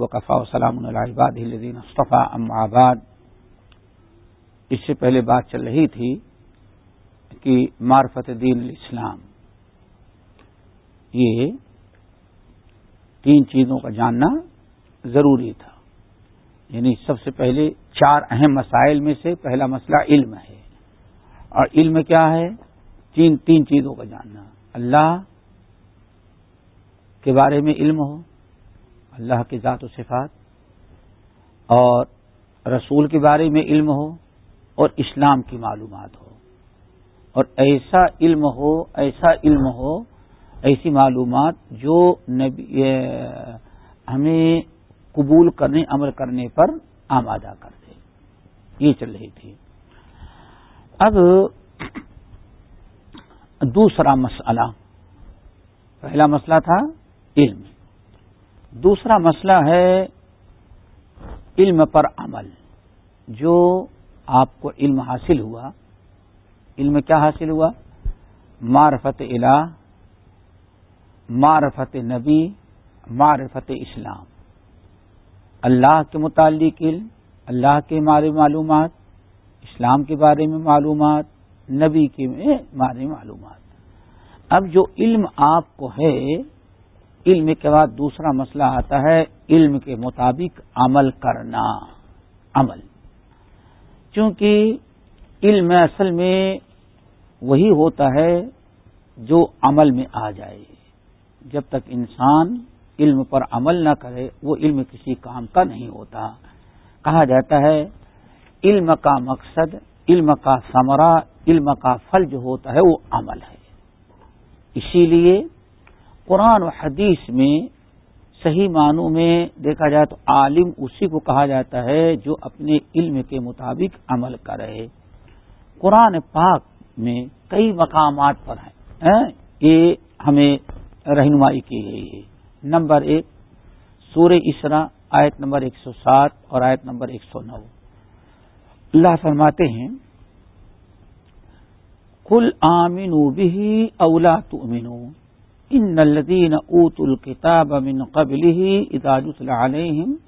وقفا وسلام الباد الدین مصطفیٰ ام آباد اس سے پہلے بات چل رہی تھی کہ معرفت دین الاسلام، یہ تین چیزوں کا جاننا ضروری تھا۔ یعنی سب سے پہلے چار اہم مسائل میں سے پہلا مسئلہ علم ہے۔ اور علم کیا ہے؟ تین تین چیزوں کا جاننا۔ اللہ کے بارے میں علم ہو اللہ کی ذات و صفات اور رسول کے بارے میں علم ہو اور اسلام کی معلومات ہو اور ایسا علم ہو، ایسا علم ہو، ایسی معلومات جو نبی ہمیں قبول کرنے، عمل کرنے پر آمادہ کر دے یہ چل رہی تھی۔ اب دوسرا مسئلہ، پہلا مسئلہ تھا علم۔ دوسرا مسئلہ ہے علم پر عمل، جو آپ کو علم حاصل ہوا۔ علم کیا حاصل ہوا؟ معرفت الہ، معرفت نبی، معرفت اسلام۔ اللہ کے متعلق علم، اللہ کے بارے معلومات، اسلام کے بارے میں معلومات، نبی کے بارے معلومات۔ اب جو علم آپ کو ہے علم کے بعد دوسرا مسئلہ آتا ہے علم کے مطابق عمل کرنا، عمل۔ چونکہ علم اصل میں وہی ہوتا ہے جو عمل میں آ جائے۔ جب تک انسان علم پر عمل نہ کرے، وہ علم کسی کام کا نہیں ہوتا۔ کہا جاتا ہے، علم کا مقصد، علم کا ثمرہ، علم کا پھل جو ہوتا ہے، وہ عمل ہے۔ اسی لیے قرآن و حدیث میں صحیح معنوں میں دیکھا جائے تو عالم اسی کو کہا جاتا ہے جو اپنے علم کے مطابق عمل کرے۔ قرآن پاک میں کئی مقامات پر ہیں۔ یہ ہمیں رہنمائی کی گئی ہے۔ نمبر ایک سور اسرا آیت نمبر ایک سو سات اور آیت نمبر ایک سو نو۔ اللہ فرماتے ہیں کل آمین بھی اولا تو ان الذين اوتوا الكتاب من قبله اذا يتلى عليهم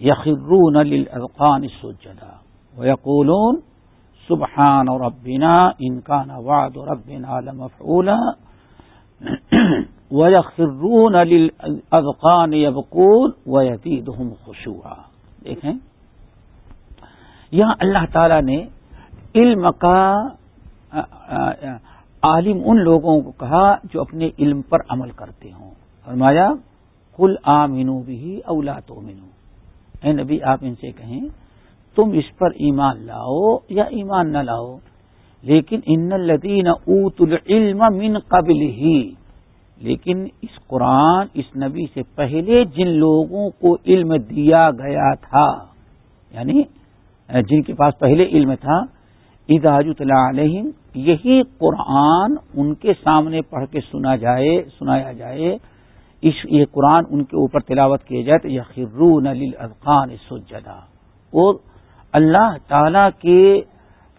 يخرون للاذقان سجدا ويقولون سبحان ربنا ان كان وعد ربنا لمفعولا ويخرون للاذقان يبقون ويزيدهم خشوعا دیکھیں یہاں اللہ تعالی نے علم کا عالم ان لوگوں کو کہا جو اپنے علم پر عمل کرتے ہوں۔ فرمایا کل آمنو بھی اولا تو منو اے نبی، آپ ان سے کہیں، تم اس پر ایمان لاؤ یا ایمان نہ لاؤ؟ لیکن ان الدین اوت العلم من قبل ہی لیکن اس قرآن، اس نبی سے پہلے جن لوگوں کو علم دیا گیا تھا یعنی جن کے پاس پہلے علم تھا اداج علیہم، یہی قرآن ان کے سامنے پڑھ کے سنا جائے، سنایا جائے۔ اس، یہ قرآن ان کے اوپر تلاوت کیا جائے تو یہ خرون علی افغان سجدا۔ اور اللہ تعالی کے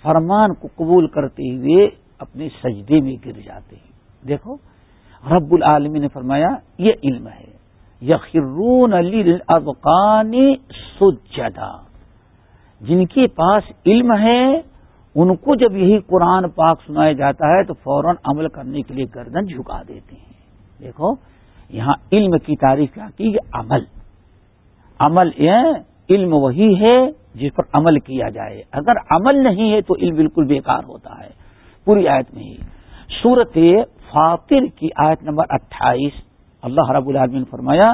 فرمان کو قبول کرتے ہوئے اپنے سجدے میں گر جاتے ہیں۔ دیکھو، رب العالمی نے فرمایا، یہ علم ہے۔ یخرون علی افغان سجدا۔ جن کے پاس علم ہے ان کو جب یہی قرآن پاک سنایا جاتا ہے تو فوراً عمل کرنے کے لیے گردن جھکا دیتے ہیں۔ دیکھو، یہاں علم کی تعریف کیا کی؟ عمل۔ عمل یہ علم وہی ہے جس پر عمل کیا جائے۔ اگر عمل نہیں ہے تو علم بالکل بیکار ہوتا ہے۔ پوری آیت میں ہی۔ سورت فاطر کی آیت نمبر اٹھائیس۔ اللہ رب العالمین فرمایا،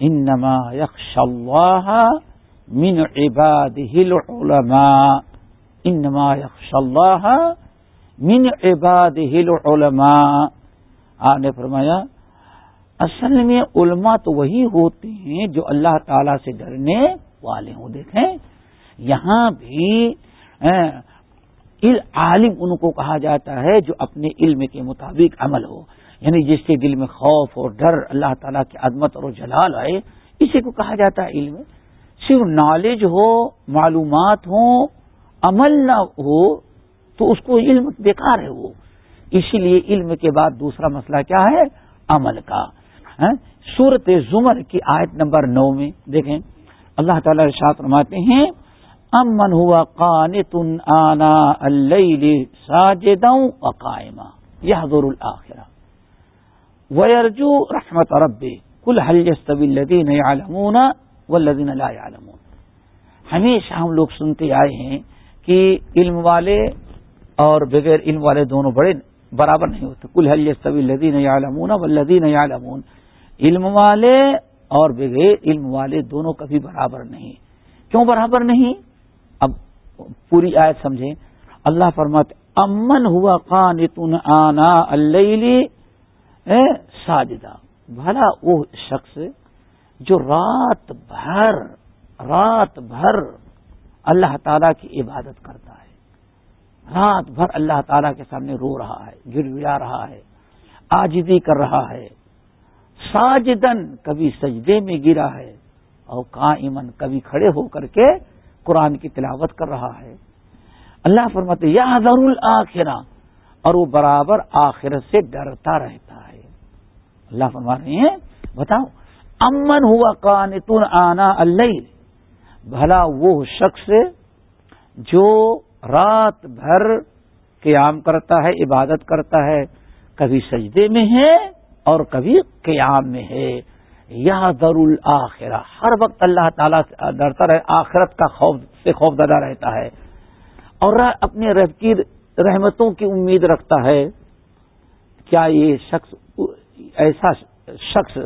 انما یخش اللہ من عباده العلماء۔ انما یخش اللہ من عباد العلماء. آپ نے فرمایا، اصل میں علماء تو وہی ہوتے ہیں جو اللہ تعالی سے ڈرنے والے ہوں۔ دیکھیں، یہاں بھی عالم ان کو کہا جاتا ہے جو اپنے علم کے مطابق عمل ہو۔ یعنی جس کے دل میں خوف اور ڈر اللہ تعالیٰ کی عظمت اور جلال آئے، اسی کو کہا جاتا ہے علم۔ صرف نالج ہو، معلومات ہوں عمل نہ ہو تو اس کو علم بیکار ہے وہ۔ اسی لیے علم کے بعد دوسرا مسئلہ کیا ہے؟ عمل کا۔ ہاں؟ سورت زمر کی آیت نمبر نو میں دیکھیں۔ اللہ تعالی ارشاد فرماتے ہیں، امن ہوا قان تن آنا اللہ ساجدوں قائمہ یہ حضور الآخرہ ویرجو رحمت رب۔ کل حلجستب الدین عالمون و لدین لا عالمون ہمیشہ ہم لوگ سنتے آئے ہیں کہ علم والے اور بغیر علم والے دونوں بڑے برابر نہیں ہوتے۔ کل حلجستب الدین عالمون و لدین عالمون علم والے اور بغیر علم والے دونوں کبھی برابر نہیں۔ کیوں برابر نہیں؟ اب پوری آیت سمجھیں۔ اللہ فرمت امن ہوا قانتن آنا اللہ ساجدہ، بھلا وہ شخص جو رات بھر رات بھر اللہ تعالی کی عبادت کرتا ہے۔ رات بھر اللہ تعالی کے سامنے رو رہا ہے گر گرا رہا ہے آجدی کر رہا ہے۔ ساجدن کبھی سجدے میں گرا ہے اور قائمن کبھی کھڑے ہو کر کے قرآن کی تلاوت کر رہا ہے۔ اللہ فرماتے، یا ضرور آخرا اور وہ برابر آخرت سے ڈرتا رہتا ہے۔ اللہ فرما رہے ہیں، بتاؤ، امن ہوا کانتون آنا اللہ بھلا وہ شخص جو رات بھر قیام کرتا ہے، عبادت کرتا ہے۔ کبھی سجدے میں ہے اور کبھی قیام میں ہے۔ یہ در الآخرہ ہر وقت اللہ تعالیٰ سے ڈرتا رہے، آخرت کا خوف سے خوف زدہ رہتا ہے۔ اور اپنے رب کی رحمتوں کی امید رکھتا ہے۔ کیا یہ شخص ایسا شخص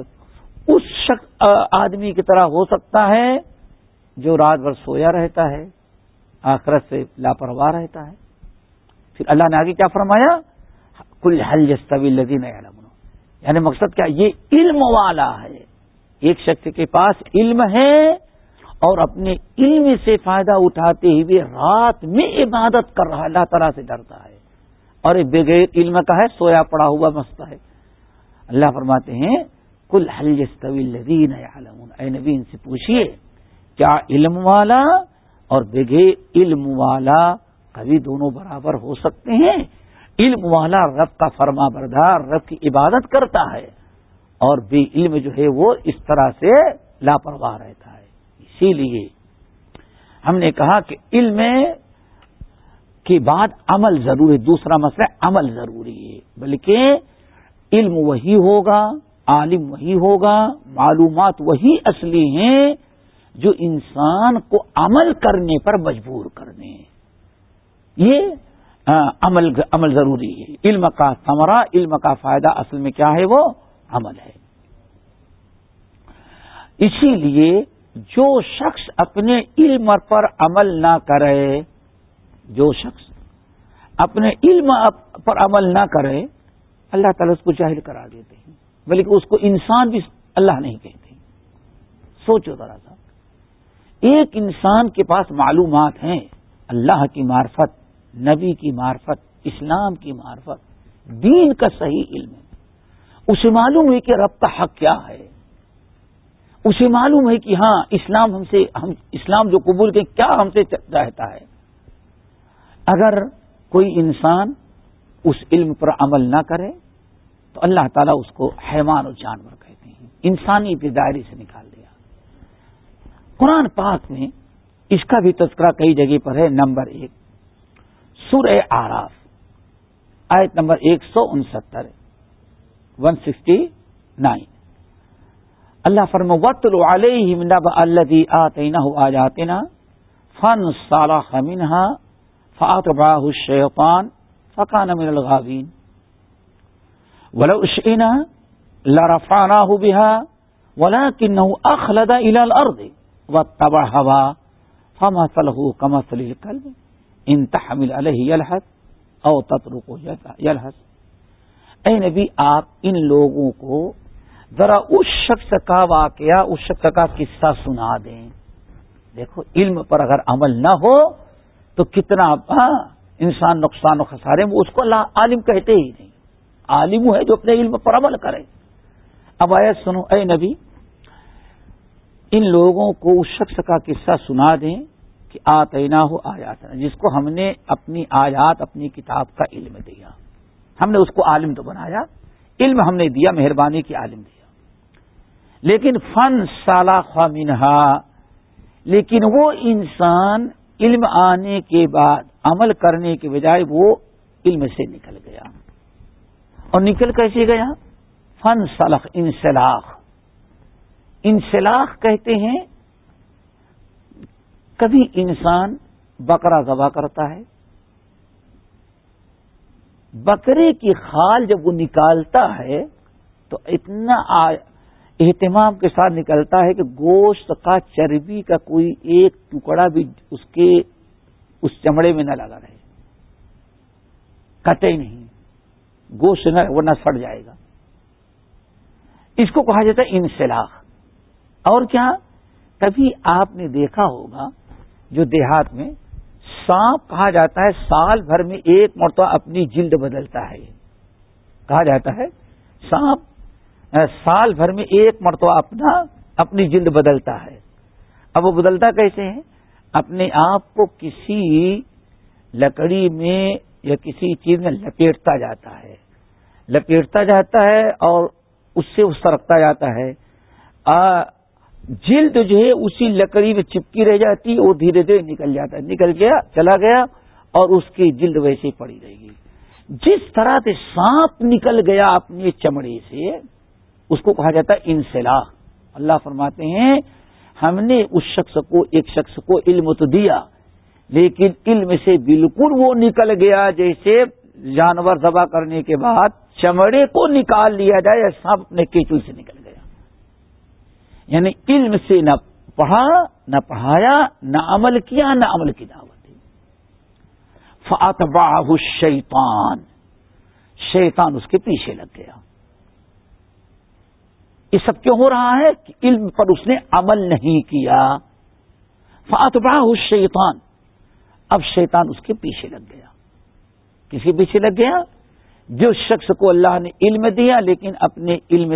اس شخص آدمی کی طرح ہو سکتا ہے؟ جو رات بھر سویا رہتا ہے، آخرت سے لاپرواہ رہتا ہے۔ پھر اللہ نے آگے کیا فرمایا؟ کل حل جستوی لگی نہیں یعنی مقصد کیا؟ یہ علم والا ہے۔ ایک شخص کے پاس علم ہے اور اپنے علم سے فائدہ اٹھاتے ہوئے رات میں عبادت کر رہا اللہ تعالیٰ سے ڈرتا ہے۔ اور یہ بغیر علم کا ہے، سویا پڑا ہوا مست ہے۔ اللہ فرماتے ہیں کل الدین اے نبی، ان سے پوچھیے کیا علم والا اور بغیر علم والا کبھی دونوں برابر ہو سکتے ہیں۔ علم والا رب کا فرما بردار رب کی عبادت کرتا ہے اور بے علم جو ہے وہ اس طرح سے لاپرواہ رہتا ہے۔ اسی لیے ہم نے کہا کہ علم کے بعد عمل ضروری، دوسرا مسئلہ عمل ضروری ہے۔ بلکہ علم وہی ہوگا، عالم وہی ہوگا، معلومات وہی اصلی ہیں جو انسان کو عمل کرنے پر مجبور کرنے یہ عمل عمل ضروری ہے۔ علم کا ثمرہ، علم کا فائدہ اصل میں کیا ہے؟ وہ عمل ہے۔ اسی لیے جو شخص اپنے علم پر عمل نہ کرے، جو شخص اپنے علم پر عمل نہ کرے، اللہ تعالیٰ اس کو جاہل کرا دیتے ہیں۔ بلکہ اس کو انسان بھی اللہ نہیں کہتے۔ سوچو ذرا سا۔ ایک انسان کے پاس معلومات ہیں، اللہ کی معرفت، نبی کی معرفت، اسلام کی معرفت، دین کا صحیح علم ہے۔ اسے معلوم ہے کہ رب کا حق کیا ہے۔ اسے معلوم ہے کہ ہاں اسلام ہم سے، ہم، اسلام جو قبول کے کیا ہم سے رہتا ہے۔ اگر کوئی انسان اس علم پر عمل نہ کرے، تو اللہ تعالیٰ اس کو حیوان اور جانور کہتے ہیں۔ انسانی دائرے سے نکال دیا قرآن پاک میں اس کا بھی تذکرہ کئی جگہ پر ہے، نمبر ایک سور آراف، آیت نمبر ایک سو انستر ون سکسٹی نائن اللہ فرم وط علیہ نب الدی آتے نہ آ جاتے نا فن سالہ خمینہ فات باہ شیفان فقان من الغابین ولو اشئنا لرفعناه بها ولكنه اخلد الى الارض واتبع هوا فمثله كمثل الكلب ان تحمل علیہ یلحس او تترک یلحس اے نبی، آپ ان لوگوں کو ذرا اس شخص کا واقعہ، اس شخص کا قصہ سنا دیں۔ دیکھو، علم پر اگر عمل نہ ہو تو کتنا ہاں، انسان نقصان و خسارے میں، اس کو اللہ عالم کہتے ہی نہیں۔ عالم ہے جو اپنے علم پر عمل کرے۔ اب آئے سنو، اے نبی ان لوگوں کو اس شخص کا قصہ سنا دیں کہ آتینا ہو آیات جس کو ہم نے اپنی آیات، اپنی کتاب کا علم دیا۔ ہم نے اس کو عالم تو بنایا، علم ہم نے دیا، مہربانی کی عالم دیا۔ لیکن فن سالہ خواہ لیکن وہ انسان علم آنے کے بعد، عمل کرنے کے بجائے وہ علم سے نکل گیا۔ اور نکل کیسے گیا؟ فن سلخ انسلاخ۔ انسلاخ کہتے ہیں، کبھی انسان بکرا ذبح کرتا ہے۔ بکرے کی خال جب وہ نکالتا ہے، تو اتنا اہتمام کے ساتھ نکلتا ہے کہ گوشت کا چربی کا کوئی ایک ٹکڑا بھی اس کے اس چمڑے میں نہ لگا رہے۔ کٹے نہیں۔ گوشت نہ وہ نہ سڑ جائے گا۔ اس کو کہا جاتا ہے انسلاخ۔ اور کیا کبھی آپ نے دیکھا ہوگا جو دیہات میں سانپ کہا جاتا ہے، سال بھر میں ایک مرتبہ اپنی جلد بدلتا ہے۔ کہا جاتا ہے، سانپ سال بھر میں ایک مرتبہ اپنا، اپنی جلد بدلتا ہے۔ اب وہ بدلتا کیسے ہے؟ اپنے آپ کو کسی لکڑی میں یا کسی چیز میں لپیٹتا جاتا ہے۔ لپیٹتا جاتا ہے اور اس سے اس سرکتا جاتا ہے۔ جلد جو ہے اسی لکڑی میں چپکی رہ جاتی، وہ دھیرے دھیرے نکل جاتا ہے نکل گیا، چلا گیا اور اس کی جلد ویسے ہی پڑی رہے گی۔ جس طرح سے سانپ نکل گیا اپنے چمڑے سے، اس کو کہا جاتا ہے انسلاح اللہ فرماتے ہیں، ہم نے اس شخص کو، ایک شخص کو علم تو دیا، لیکن علم سے بالکل وہ نکل گیا جیسے جانور ذبح کرنے کے بعد چمڑے کو نکال لیا جائے سب اپنے کیچو سے نکل گیا یعنی علم سے نہ پڑھا، نہ پڑھایا، نہ عمل کیا، نہ عمل کی دعوت دی۔ فاتباہ شیطان شیطان اس کے پیچھے لگ گیا۔ یہ سب کیوں ہو رہا ہے؟ کہ علم پر اس نے عمل نہیں کیا۔ فاتباہ شیطان اب شیطان اس کے پیچھے لگ گیا۔ کسی پیچھے لگ گیا؟ جو شخص کو اللہ نے علم دیا لیکن اپنے علم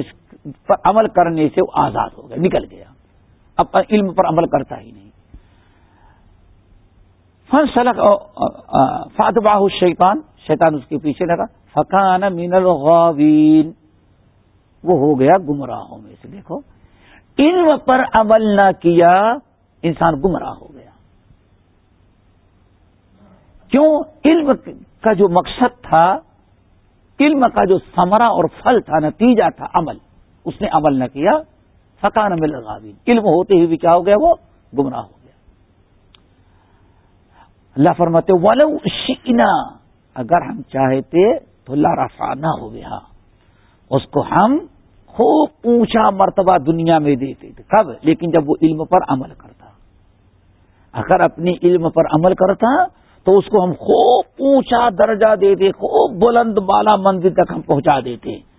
پر عمل کرنے سے وہ آزاد ہو گیا، نکل گیا۔ اب علم پر عمل کرتا ہی نہیں۔ فن سلک فاتباہ شیطان شیطان اس کے پیچھے لگا۔ فقان مین الغاوین۔ وہ ہو گیا گمراہوں میں سے، دیکھو۔ علم پر عمل نہ کیا، انسان گمراہ ہو گیا۔ کیوں؟ علم کا جو مقصد تھا، علم کا جو سمرا اور پھل تھا، نتیجہ تھا عمل۔ اس نے عمل نہ کیا فکان مل علم ہوتے ہی بھی کیا ہو گیا، وہ گمراہ ہو گیا۔ اللہ فرماتے ولو شکنا اگر ہم چاہتے تو اللہ ہو گیا اس کو ہم خوب اونچا مرتبہ دنیا میں دیتے تھے۔ کب؟ لیکن جب وہ علم پر عمل کرتا۔ اگر اپنی علم پر عمل کرتا تو اس کو ہم خوب اونچا درجہ دیتے، خوب بلند بالا منزل تک ہم پہنچا دیتے۔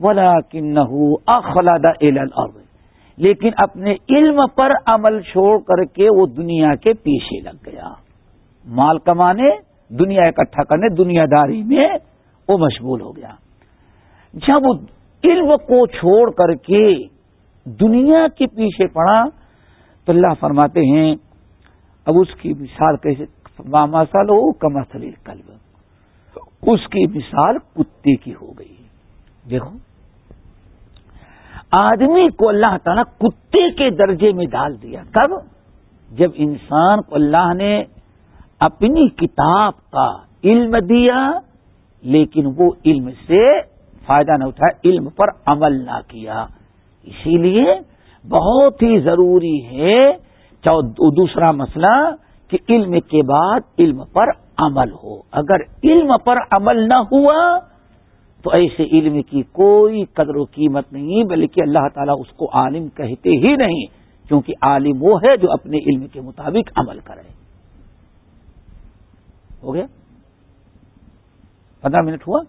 بولا کن اخلاد لیکن اپنے علم پر عمل چھوڑ کر کے وہ دنیا کے پیچھے لگ گیا۔ مال کمانے، دنیا اکٹھا کرنے، دنیا داری میں وہ مشغول ہو گیا۔ جب وہ علم کو چھوڑ کر کے دنیا کے پیچھے پڑا، تو اللہ فرماتے ہیں، اب اس کی مثال کیسے مسال ہو کمسل کلب اس کی مثال کتے کی ہو گئی۔ دیکھو آدمی کو اللہ تعالیٰ کتے کے درجے میں ڈال دیا۔ کب؟ جب انسان کو اللہ نے اپنی کتاب کا علم دیا، لیکن وہ علم سے فائدہ نہ اٹھایا، علم پر عمل نہ کیا۔ اسی لیے بہت ہی ضروری ہے دوسرا مسئلہ کہ علم کے بعد علم پر عمل ہو۔ اگر علم پر عمل نہ ہوا تو ایسے علم کی کوئی قدر و قیمت نہیں، بلکہ اللہ تعالیٰ اس کو عالم کہتے ہی نہیں، کیونکہ عالم وہ ہے جو اپنے علم کے مطابق عمل کرے۔ ہو گیا؟ پندرہ منٹ ہوا؟